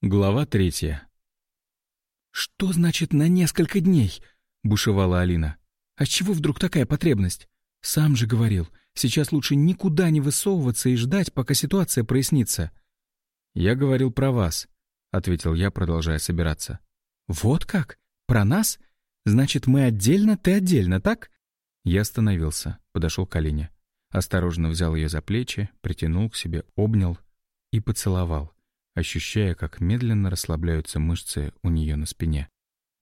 Глава третья. «Что значит «на несколько дней»?» — бушевала Алина. «А чего вдруг такая потребность? Сам же говорил, сейчас лучше никуда не высовываться и ждать, пока ситуация прояснится». «Я говорил про вас», — ответил я, продолжая собираться. «Вот как? Про нас? Значит, мы отдельно, ты отдельно, так?» Я остановился, подошел к Алине. Осторожно взял ее за плечи, притянул к себе, обнял и поцеловал ощущая, как медленно расслабляются мышцы у нее на спине.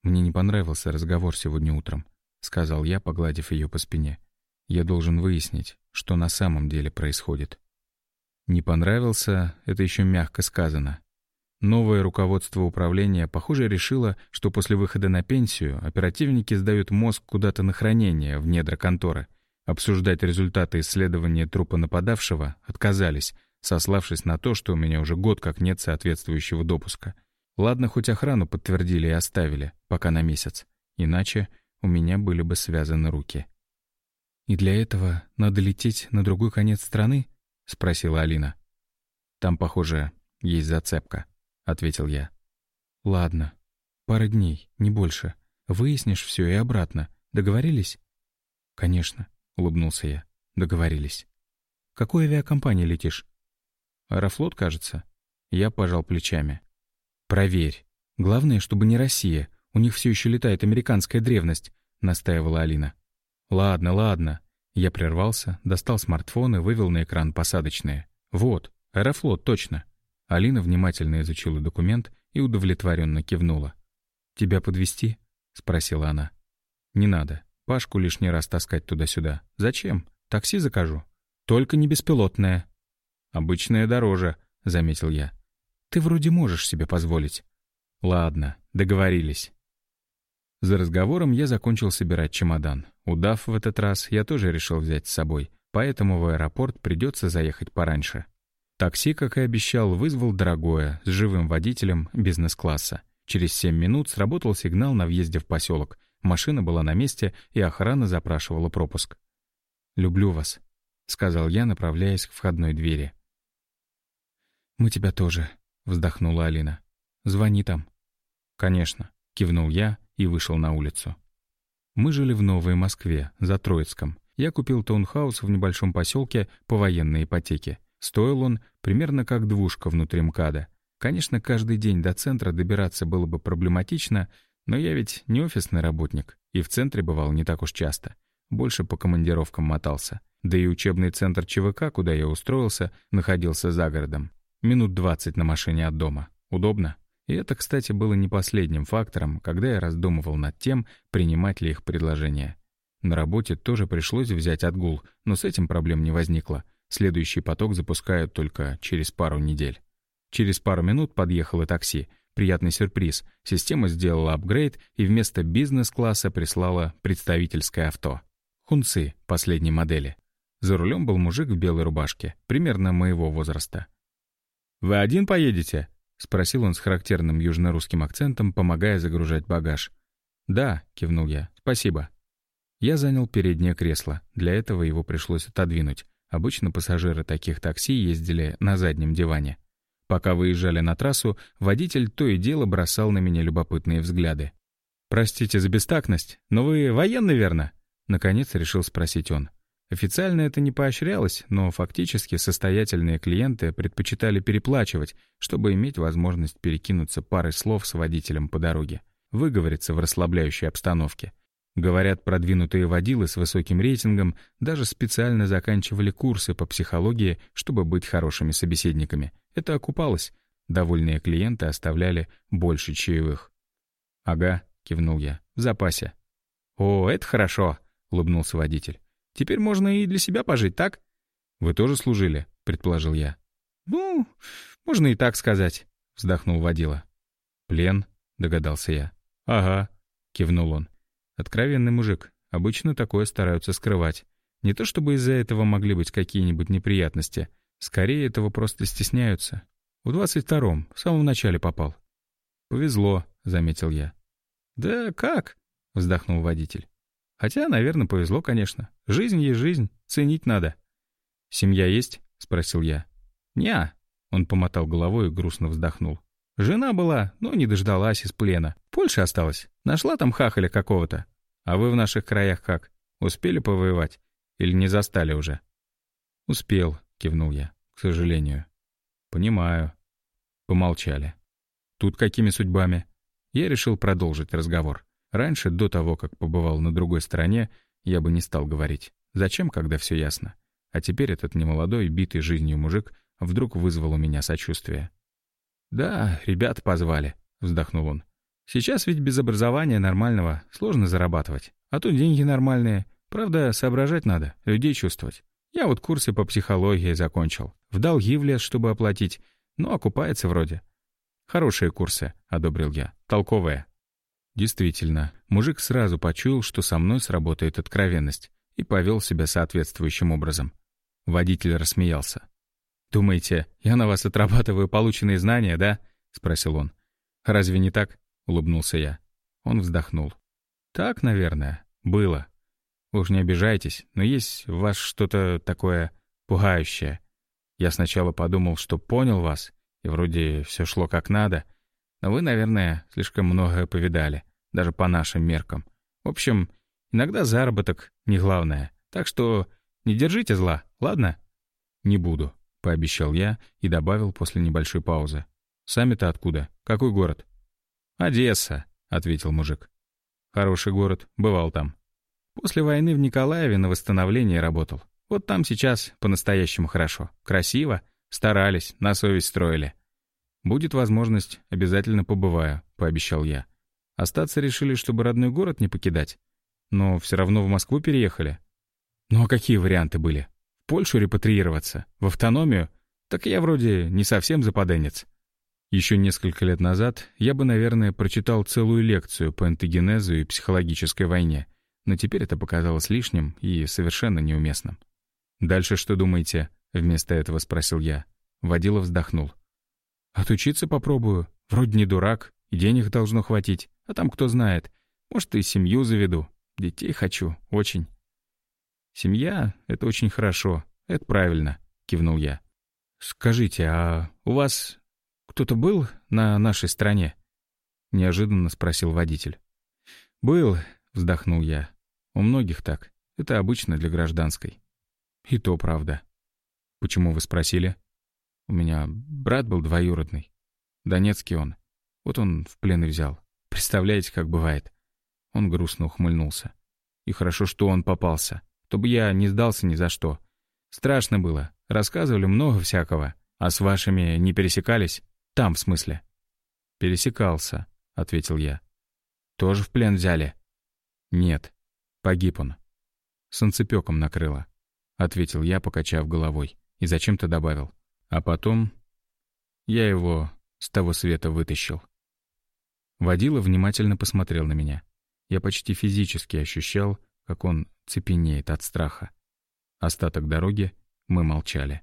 «Мне не понравился разговор сегодня утром», — сказал я, погладив ее по спине. «Я должен выяснить, что на самом деле происходит». «Не понравился» — это еще мягко сказано. Новое руководство управления, похоже, решило, что после выхода на пенсию оперативники сдают мозг куда-то на хранение в недра конторы. Обсуждать результаты исследования трупа нападавшего отказались, сославшись на то, что у меня уже год как нет соответствующего допуска. Ладно, хоть охрану подтвердили и оставили, пока на месяц. Иначе у меня были бы связаны руки. «И для этого надо лететь на другой конец страны?» — спросила Алина. «Там, похоже, есть зацепка», — ответил я. «Ладно. Пара дней, не больше. Выяснишь все и обратно. Договорились?» «Конечно», — улыбнулся я. «Договорились». «Какой авиакомпании летишь?» Аэрофлот, кажется. Я пожал плечами. «Проверь. Главное, чтобы не Россия. У них все еще летает американская древность», — настаивала Алина. «Ладно, ладно». Я прервался, достал смартфон и вывел на экран посадочные. «Вот, Аэрофлот, точно». Алина внимательно изучила документ и удовлетворенно кивнула. «Тебя подвести? спросила она. «Не надо. Пашку лишний раз таскать туда-сюда. Зачем? Такси закажу». «Только не беспилотное», «Обычная дороже», — заметил я. «Ты вроде можешь себе позволить». «Ладно, договорились». За разговором я закончил собирать чемодан. Удав в этот раз, я тоже решил взять с собой, поэтому в аэропорт придется заехать пораньше. Такси, как и обещал, вызвал дорогое, с живым водителем бизнес-класса. Через семь минут сработал сигнал на въезде в поселок. Машина была на месте, и охрана запрашивала пропуск. «Люблю вас», — сказал я, направляясь к входной двери. «Мы тебя тоже», — вздохнула Алина. «Звони там». «Конечно», — кивнул я и вышел на улицу. Мы жили в Новой Москве, за Троицком. Я купил таунхаус в небольшом поселке по военной ипотеке. Стоил он примерно как двушка внутри МКАДа. Конечно, каждый день до центра добираться было бы проблематично, но я ведь не офисный работник, и в центре бывал не так уж часто. Больше по командировкам мотался. Да и учебный центр ЧВК, куда я устроился, находился за городом. Минут двадцать на машине от дома. Удобно. И это, кстати, было не последним фактором, когда я раздумывал над тем, принимать ли их предложение. На работе тоже пришлось взять отгул, но с этим проблем не возникло. Следующий поток запускают только через пару недель. Через пару минут подъехало такси. Приятный сюрприз. Система сделала апгрейд и вместо бизнес-класса прислала представительское авто. Хунцы последней модели. За рулем был мужик в белой рубашке, примерно моего возраста. «Вы один поедете?» — спросил он с характерным южнорусским акцентом, помогая загружать багаж. «Да», — кивнул я, — «спасибо». Я занял переднее кресло, для этого его пришлось отодвинуть. Обычно пассажиры таких такси ездили на заднем диване. Пока выезжали на трассу, водитель то и дело бросал на меня любопытные взгляды. «Простите за бестактность, но вы военный, верно?» Наконец решил спросить он. Официально это не поощрялось, но фактически состоятельные клиенты предпочитали переплачивать, чтобы иметь возможность перекинуться парой слов с водителем по дороге, выговориться в расслабляющей обстановке. Говорят, продвинутые водилы с высоким рейтингом даже специально заканчивали курсы по психологии, чтобы быть хорошими собеседниками. Это окупалось. Довольные клиенты оставляли больше чаевых. «Ага», — кивнул я, — «в запасе». «О, это хорошо», — улыбнулся водитель. Теперь можно и для себя пожить, так?» «Вы тоже служили?» — предположил я. «Ну, можно и так сказать», — вздохнул водила. «Плен?» — догадался я. «Ага», — кивнул он. «Откровенный мужик. Обычно такое стараются скрывать. Не то чтобы из-за этого могли быть какие-нибудь неприятности. Скорее, этого просто стесняются. В двадцать втором, в самом начале попал». «Повезло», — заметил я. «Да как?» — вздохнул водитель. Хотя, наверное, повезло, конечно. Жизнь есть жизнь, ценить надо. «Семья есть?» — спросил я. «Не-а», он помотал головой и грустно вздохнул. Жена была, но не дождалась из плена. Польша осталась. Нашла там хахаля какого-то. А вы в наших краях как? Успели повоевать? Или не застали уже?» «Успел», — кивнул я, — «к сожалению». «Понимаю». Помолчали. «Тут какими судьбами?» Я решил продолжить разговор. Раньше, до того, как побывал на другой стороне, я бы не стал говорить. Зачем, когда все ясно? А теперь этот немолодой, битый жизнью мужик вдруг вызвал у меня сочувствие. «Да, ребят позвали», — вздохнул он. «Сейчас ведь без образования нормального сложно зарабатывать. А тут деньги нормальные. Правда, соображать надо, людей чувствовать. Я вот курсы по психологии закончил. В долги влез, чтобы оплатить. Ну, окупается вроде. Хорошие курсы, — одобрил я. Толковые. Действительно, мужик сразу почуял, что со мной сработает откровенность, и повел себя соответствующим образом. Водитель рассмеялся. «Думаете, я на вас отрабатываю полученные знания, да?» — спросил он. «Разве не так?» — улыбнулся я. Он вздохнул. «Так, наверное, было. Уж не обижайтесь, но есть в вас что-то такое пугающее. Я сначала подумал, что понял вас, и вроде все шло как надо, но вы, наверное, слишком многое повидали, даже по нашим меркам. В общем, иногда заработок не главное, так что не держите зла, ладно?» «Не буду», — пообещал я и добавил после небольшой паузы. «Сами-то откуда? Какой город?» «Одесса», — ответил мужик. «Хороший город, бывал там». После войны в Николаеве на восстановлении работал. Вот там сейчас по-настоящему хорошо. Красиво. Старались, на совесть строили. «Будет возможность, обязательно побываю», — пообещал я. Остаться решили, чтобы родной город не покидать. Но все равно в Москву переехали. Ну а какие варианты были? В Польшу репатриироваться? В автономию? Так я вроде не совсем западенец. Еще несколько лет назад я бы, наверное, прочитал целую лекцию по антогенезу и психологической войне, но теперь это показалось лишним и совершенно неуместным. «Дальше что думаете?» — вместо этого спросил я. Водила вздохнул. «Отучиться попробую. Вроде не дурак, и денег должно хватить. А там кто знает. Может, и семью заведу. Детей хочу. Очень». «Семья — это очень хорошо. Это правильно», — кивнул я. «Скажите, а у вас кто-то был на нашей стороне?» — неожиданно спросил водитель. «Был», — вздохнул я. «У многих так. Это обычно для гражданской». «И то правда». «Почему вы спросили?» «У меня брат был двоюродный. Донецкий он. Вот он в плен и взял. Представляете, как бывает?» Он грустно ухмыльнулся. «И хорошо, что он попался. То бы я не сдался ни за что. Страшно было. Рассказывали много всякого. А с вашими не пересекались?» Там, в смысле?» «Пересекался», — ответил я. «Тоже в плен взяли?» «Нет. Погиб он. Санцепёком накрыло», — ответил я, покачав головой, и зачем-то добавил. «А потом я его с того света вытащил». Водила внимательно посмотрел на меня. Я почти физически ощущал, как он цепенеет от страха. Остаток дороги мы молчали.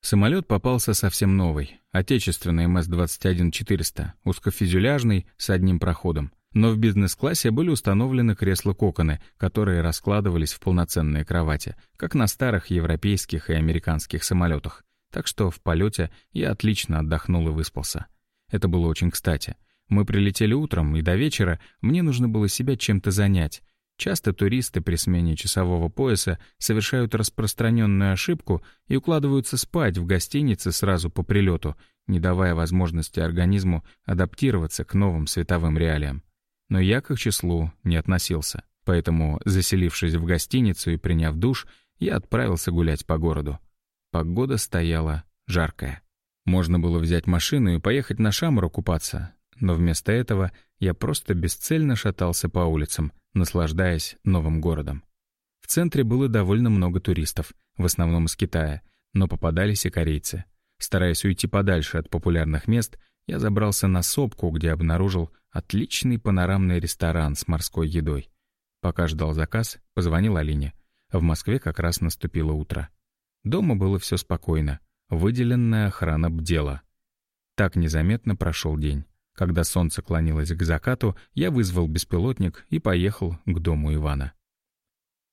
Самолет попался совсем новый, отечественный МС-21-400, узкофюзеляжный, с одним проходом. Но в бизнес-классе были установлены кресла-коконы, которые раскладывались в полноценные кровати, как на старых европейских и американских самолетах. Так что в полете я отлично отдохнул и выспался. Это было очень кстати. Мы прилетели утром, и до вечера мне нужно было себя чем-то занять, Часто туристы при смене часового пояса совершают распространенную ошибку и укладываются спать в гостинице сразу по прилету, не давая возможности организму адаптироваться к новым световым реалиям. Но я к их числу не относился, поэтому, заселившись в гостиницу и приняв душ, я отправился гулять по городу. Погода стояла жаркая. Можно было взять машину и поехать на Шамару купаться, но вместо этого я просто бесцельно шатался по улицам, наслаждаясь новым городом. В центре было довольно много туристов, в основном из Китая, но попадались и корейцы. Стараясь уйти подальше от популярных мест, я забрался на сопку, где обнаружил отличный панорамный ресторан с морской едой. Пока ждал заказ, позвонил Алине. В Москве как раз наступило утро. Дома было все спокойно. Выделенная охрана бдела. Так незаметно прошел день. Когда солнце клонилось к закату, я вызвал беспилотник и поехал к дому Ивана.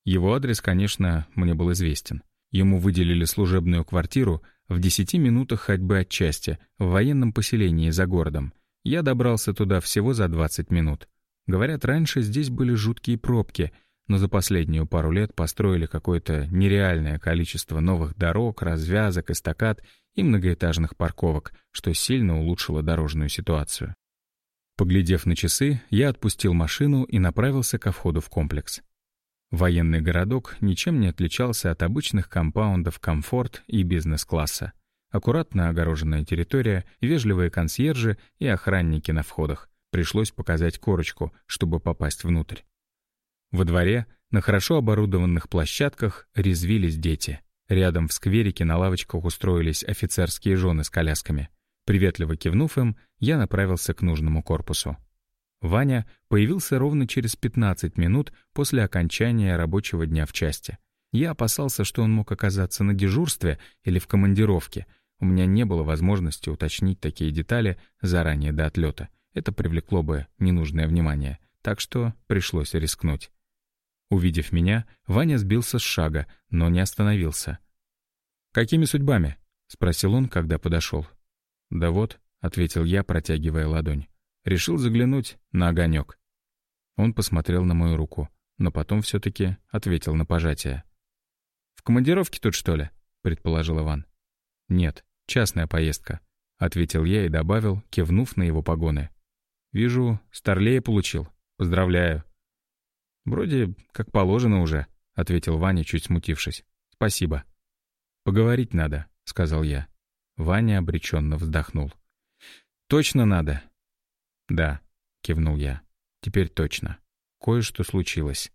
Его адрес, конечно, мне был известен. Ему выделили служебную квартиру, в десяти минутах ходьбы от части, в военном поселении за городом. Я добрался туда всего за 20 минут. Говорят, раньше здесь были жуткие пробки, но за последнюю пару лет построили какое-то нереальное количество новых дорог, развязок, эстакад и многоэтажных парковок, что сильно улучшило дорожную ситуацию. Поглядев на часы, я отпустил машину и направился ко входу в комплекс. Военный городок ничем не отличался от обычных компаундов комфорт и бизнес-класса. Аккуратно огороженная территория, вежливые консьержи и охранники на входах. Пришлось показать корочку, чтобы попасть внутрь. Во дворе, на хорошо оборудованных площадках, резвились дети. Рядом в скверике на лавочках устроились офицерские жены с колясками. Приветливо кивнув им, я направился к нужному корпусу. Ваня появился ровно через 15 минут после окончания рабочего дня в части. Я опасался, что он мог оказаться на дежурстве или в командировке. У меня не было возможности уточнить такие детали заранее до отлета. Это привлекло бы ненужное внимание, так что пришлось рискнуть. Увидев меня, Ваня сбился с шага, но не остановился. «Какими судьбами?» — спросил он, когда подошел. «Да вот», — ответил я, протягивая ладонь. Решил заглянуть на огонек. Он посмотрел на мою руку, но потом все-таки ответил на пожатие. «В командировке тут, что ли?» — предположил Иван. «Нет, частная поездка», — ответил я и добавил, кивнув на его погоны. «Вижу, старлея получил. Поздравляю». «Вроде как положено уже», — ответил Ваня, чуть смутившись. «Спасибо». «Поговорить надо», — сказал я. Ваня обреченно вздохнул. «Точно надо?» «Да», — кивнул я. «Теперь точно. Кое-что случилось».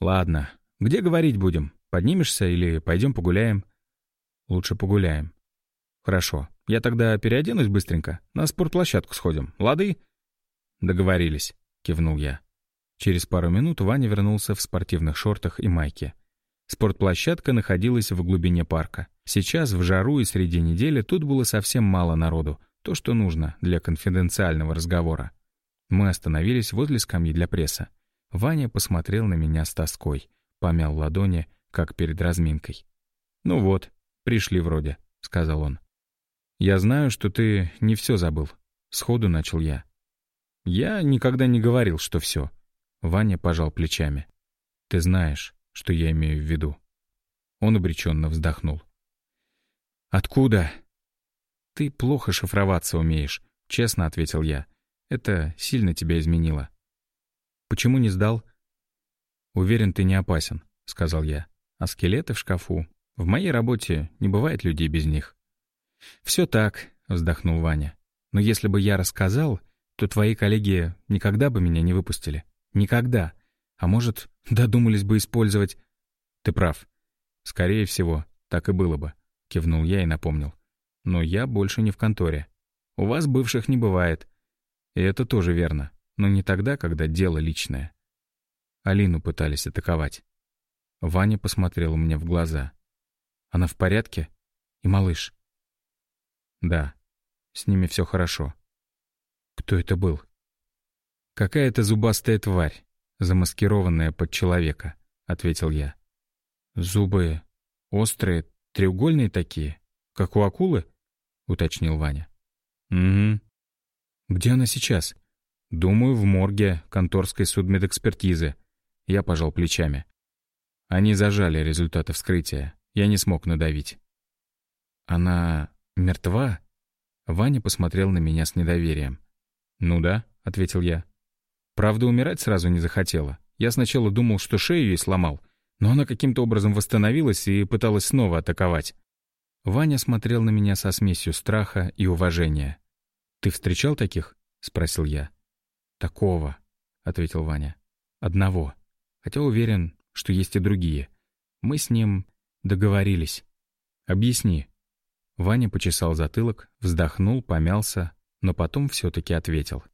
«Ладно. Где говорить будем? Поднимешься или пойдем погуляем?» «Лучше погуляем». «Хорошо. Я тогда переоденусь быстренько. На спортплощадку сходим. Лады?» «Договорились», — кивнул я. Через пару минут Ваня вернулся в спортивных шортах и майке. Спортплощадка находилась в глубине парка. Сейчас, в жару и среди недели, тут было совсем мало народу, то, что нужно для конфиденциального разговора. Мы остановились возле скамьи для пресса. Ваня посмотрел на меня с тоской, помял ладони, как перед разминкой. «Ну вот, пришли вроде», — сказал он. «Я знаю, что ты не все забыл», — сходу начал я. «Я никогда не говорил, что все. Ваня пожал плечами. «Ты знаешь, что я имею в виду». Он обреченно вздохнул. «Откуда?» «Ты плохо шифроваться умеешь», — честно ответил я. «Это сильно тебя изменило». «Почему не сдал?» «Уверен, ты не опасен», — сказал я. «А скелеты в шкафу? В моей работе не бывает людей без них». «Все так», — вздохнул Ваня. «Но если бы я рассказал, то твои коллеги никогда бы меня не выпустили. Никогда. А может, додумались бы использовать...» «Ты прав. Скорее всего, так и было бы», — кивнул я и напомнил. Но я больше не в конторе. У вас бывших не бывает. И это тоже верно. Но не тогда, когда дело личное. Алину пытались атаковать. Ваня посмотрел мне в глаза. Она в порядке? И малыш? Да, с ними все хорошо. Кто это был? Какая-то зубастая тварь, замаскированная под человека, ответил я. Зубы острые, треугольные такие, как у акулы? — уточнил Ваня. «Угу. Где она сейчас?» «Думаю, в морге конторской судмедэкспертизы». Я пожал плечами. Они зажали результаты вскрытия. Я не смог надавить. «Она мертва?» Ваня посмотрел на меня с недоверием. «Ну да», — ответил я. «Правда, умирать сразу не захотела. Я сначала думал, что шею ей сломал, но она каким-то образом восстановилась и пыталась снова атаковать. Ваня смотрел на меня со смесью страха и уважения. «Ты встречал таких?» — спросил я. «Такого», — ответил Ваня. «Одного. Хотя уверен, что есть и другие. Мы с ним договорились. Объясни». Ваня почесал затылок, вздохнул, помялся, но потом все-таки ответил.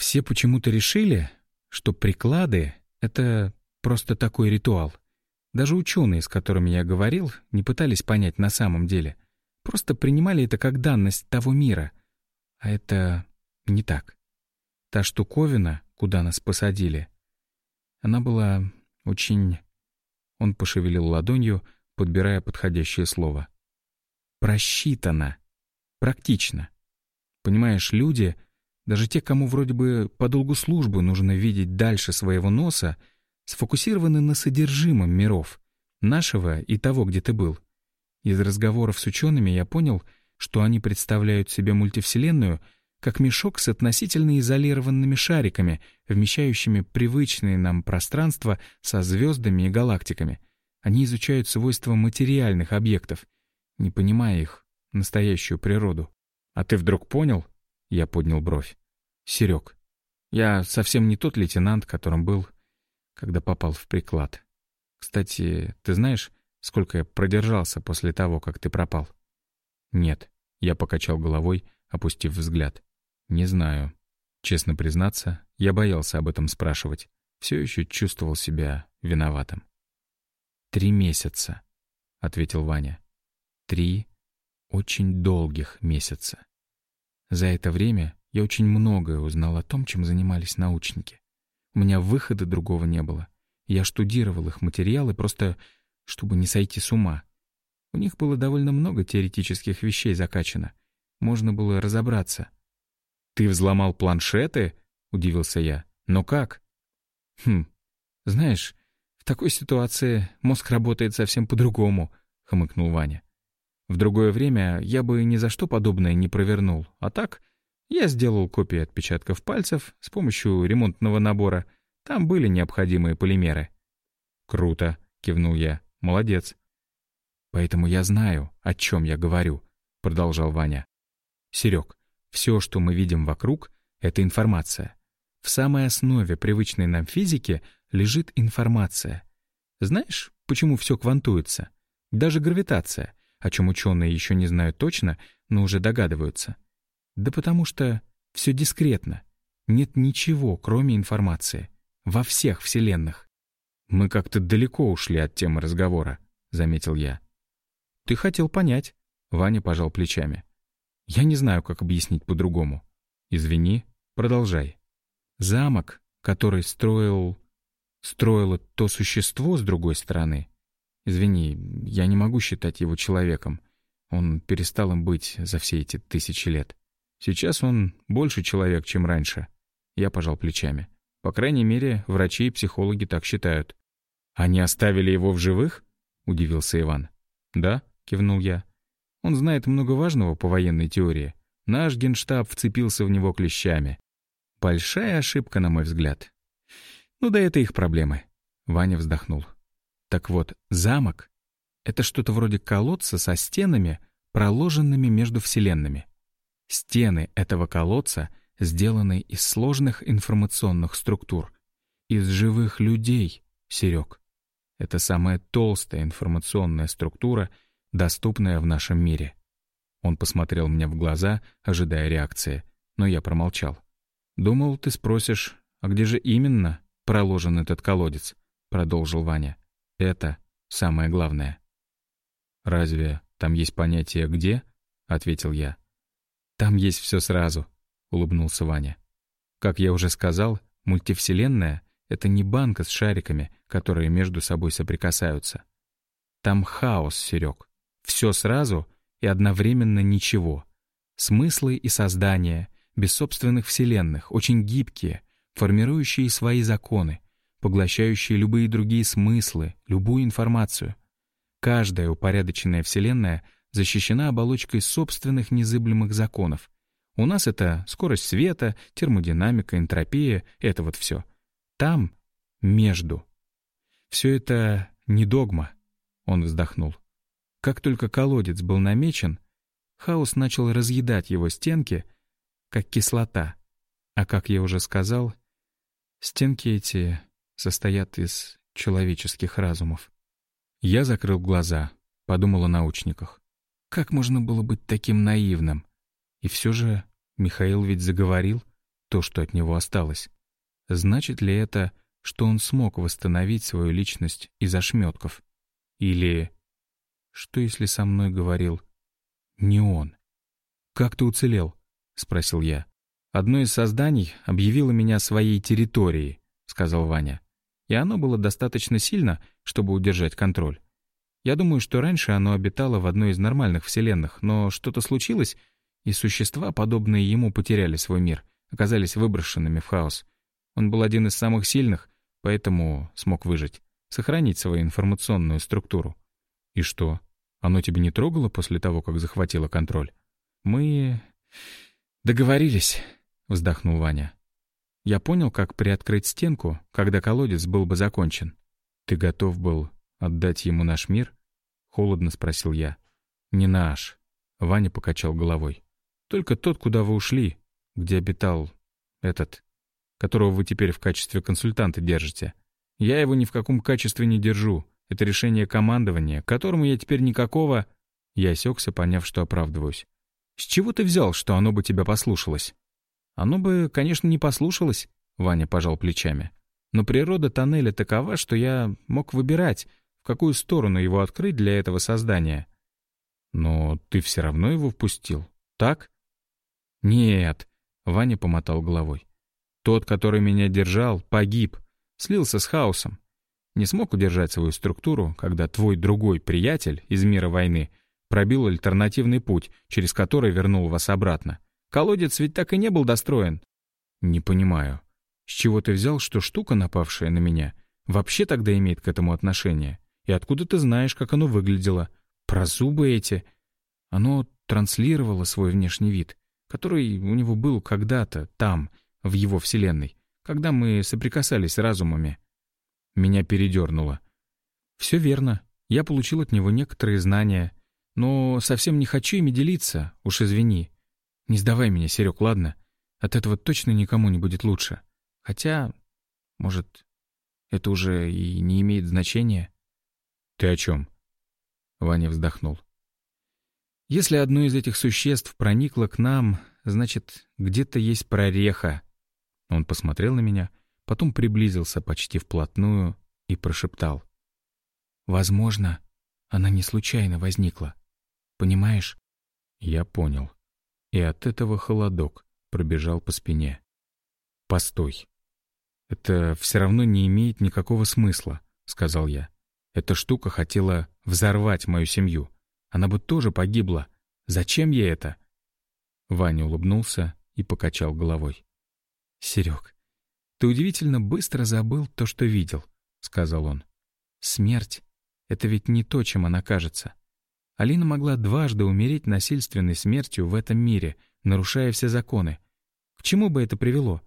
«Все почему-то решили, что приклады — это просто такой ритуал. Даже ученые, с которыми я говорил, не пытались понять на самом деле. Просто принимали это как данность того мира. А это не так. Та штуковина, куда нас посадили, она была очень... Он пошевелил ладонью, подбирая подходящее слово. просчитано, практично. Понимаешь, люди, даже те, кому вроде бы по долгу службы нужно видеть дальше своего носа, сфокусированы на содержимом миров, нашего и того, где ты был. Из разговоров с учеными я понял, что они представляют себе мультивселенную как мешок с относительно изолированными шариками, вмещающими привычные нам пространства со звездами и галактиками. Они изучают свойства материальных объектов, не понимая их настоящую природу. «А ты вдруг понял?» — я поднял бровь. «Серег, я совсем не тот лейтенант, которым был, когда попал в приклад. Кстати, ты знаешь, сколько я продержался после того, как ты пропал?» «Нет», — я покачал головой, опустив взгляд. «Не знаю. Честно признаться, я боялся об этом спрашивать. Все еще чувствовал себя виноватым». «Три месяца», — ответил Ваня. «Три очень долгих месяца. За это время я очень многое узнал о том, чем занимались научники. У меня выхода другого не было. Я штудировал их материалы просто, чтобы не сойти с ума. У них было довольно много теоретических вещей закачано. Можно было разобраться. «Ты взломал планшеты?» — удивился я. «Но как?» «Хм, знаешь, в такой ситуации мозг работает совсем по-другому», — хмыкнул Ваня. В другое время я бы ни за что подобное не провернул. А так, я сделал копии отпечатков пальцев с помощью ремонтного набора. Там были необходимые полимеры. «Круто», — кивнул я. «Молодец». «Поэтому я знаю, о чем я говорю», — продолжал Ваня. «Серег, все, что мы видим вокруг, — это информация. В самой основе привычной нам физики лежит информация. Знаешь, почему все квантуется? Даже гравитация — о чем ученые еще не знают точно, но уже догадываются. Да потому что все дискретно. Нет ничего, кроме информации. Во всех вселенных. «Мы как-то далеко ушли от темы разговора», — заметил я. «Ты хотел понять», — Ваня пожал плечами. «Я не знаю, как объяснить по-другому. Извини, продолжай. Замок, который строил... строило то существо с другой стороны, Извини, я не могу считать его человеком. Он перестал им быть за все эти тысячи лет. Сейчас он больше человек, чем раньше. Я пожал плечами. По крайней мере, врачи и психологи так считают. «Они оставили его в живых?» — удивился Иван. «Да», — кивнул я. «Он знает много важного по военной теории. Наш генштаб вцепился в него клещами. Большая ошибка, на мой взгляд. Ну да это их проблемы». Ваня вздохнул. Так вот, замок — это что-то вроде колодца со стенами, проложенными между вселенными. Стены этого колодца сделаны из сложных информационных структур, из живых людей, Серег. Это самая толстая информационная структура, доступная в нашем мире. Он посмотрел мне в глаза, ожидая реакции, но я промолчал. «Думал, ты спросишь, а где же именно проложен этот колодец?» — продолжил Ваня. Это самое главное. «Разве там есть понятие «где»?» — ответил я. «Там есть все сразу», — улыбнулся Ваня. «Как я уже сказал, мультивселенная — это не банка с шариками, которые между собой соприкасаются. Там хаос, Серег. Все сразу и одновременно ничего. Смыслы и создания, без собственных вселенных, очень гибкие, формирующие свои законы, поглощающие любые другие смыслы, любую информацию. Каждая упорядоченная Вселенная защищена оболочкой собственных незыблемых законов. У нас это скорость света, термодинамика, энтропия — это вот все. Там — между. Все это не догма, — он вздохнул. Как только колодец был намечен, хаос начал разъедать его стенки, как кислота. А как я уже сказал, стенки эти состоят из человеческих разумов. Я закрыл глаза, подумал о научниках. Как можно было быть таким наивным? И все же Михаил ведь заговорил то, что от него осталось. Значит ли это, что он смог восстановить свою личность из ошметков? Или что, если со мной говорил не он? «Как ты уцелел?» — спросил я. «Одно из созданий объявило меня своей территорией», — сказал Ваня и оно было достаточно сильно, чтобы удержать контроль. Я думаю, что раньше оно обитало в одной из нормальных вселенных, но что-то случилось, и существа, подобные ему, потеряли свой мир, оказались выброшенными в хаос. Он был один из самых сильных, поэтому смог выжить, сохранить свою информационную структуру. И что, оно тебя не трогало после того, как захватило контроль? Мы... договорились, вздохнул Ваня. Я понял, как приоткрыть стенку, когда колодец был бы закончен. Ты готов был отдать ему наш мир? Холодно спросил я. Не наш. Ваня покачал головой. Только тот, куда вы ушли, где обитал этот, которого вы теперь в качестве консультанта держите. Я его ни в каком качестве не держу. Это решение командования, которому я теперь никакого... Я осекся, поняв, что оправдываюсь. С чего ты взял, что оно бы тебя послушалось? Оно бы, конечно, не послушалось, Ваня пожал плечами. Но природа тоннеля такова, что я мог выбирать, в какую сторону его открыть для этого создания. Но ты все равно его впустил, так? Нет, Ваня помотал головой. Тот, который меня держал, погиб, слился с хаосом. Не смог удержать свою структуру, когда твой другой приятель из мира войны пробил альтернативный путь, через который вернул вас обратно. Колодец ведь так и не был достроен. Не понимаю. С чего ты взял, что штука, напавшая на меня, вообще тогда имеет к этому отношение? И откуда ты знаешь, как оно выглядело? Про зубы эти. Оно транслировало свой внешний вид, который у него был когда-то там, в его вселенной, когда мы соприкасались разумами. Меня передернуло. Все верно. Я получил от него некоторые знания, но совсем не хочу ими делиться, уж извини. Не сдавай меня, Серег, ладно? От этого точно никому не будет лучше. Хотя, может, это уже и не имеет значения. Ты о чем? Ваня вздохнул. Если одно из этих существ проникло к нам, значит, где-то есть прореха. Он посмотрел на меня, потом приблизился почти вплотную и прошептал. «Возможно, она не случайно возникла. Понимаешь?» Я понял и от этого холодок пробежал по спине. «Постой. Это все равно не имеет никакого смысла», — сказал я. «Эта штука хотела взорвать мою семью. Она бы тоже погибла. Зачем ей это?» Ваня улыбнулся и покачал головой. «Серег, ты удивительно быстро забыл то, что видел», — сказал он. «Смерть — это ведь не то, чем она кажется. Алина могла дважды умереть насильственной смертью в этом мире, нарушая все законы. К чему бы это привело?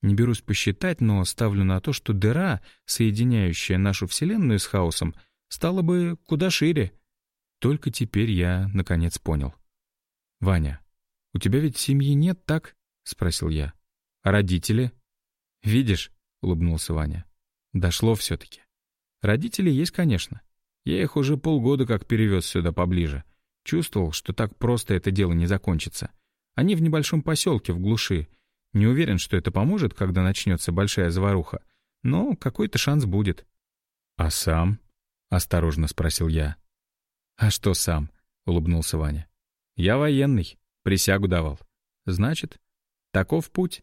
Не берусь посчитать, но ставлю на то, что дыра, соединяющая нашу Вселенную с хаосом, стала бы куда шире. Только теперь я, наконец, понял. «Ваня, у тебя ведь семьи нет, так?» — спросил я. «А родители?» «Видишь?» — улыбнулся Ваня. «Дошло все-таки. Родители есть, конечно. Я их уже полгода как перевез сюда поближе. Чувствовал, что так просто это дело не закончится. Они в небольшом поселке в глуши. Не уверен, что это поможет, когда начнется большая заваруха. Но какой-то шанс будет. «А сам?» — осторожно спросил я. «А что сам?» — улыбнулся Ваня. «Я военный, присягу давал. Значит, таков путь».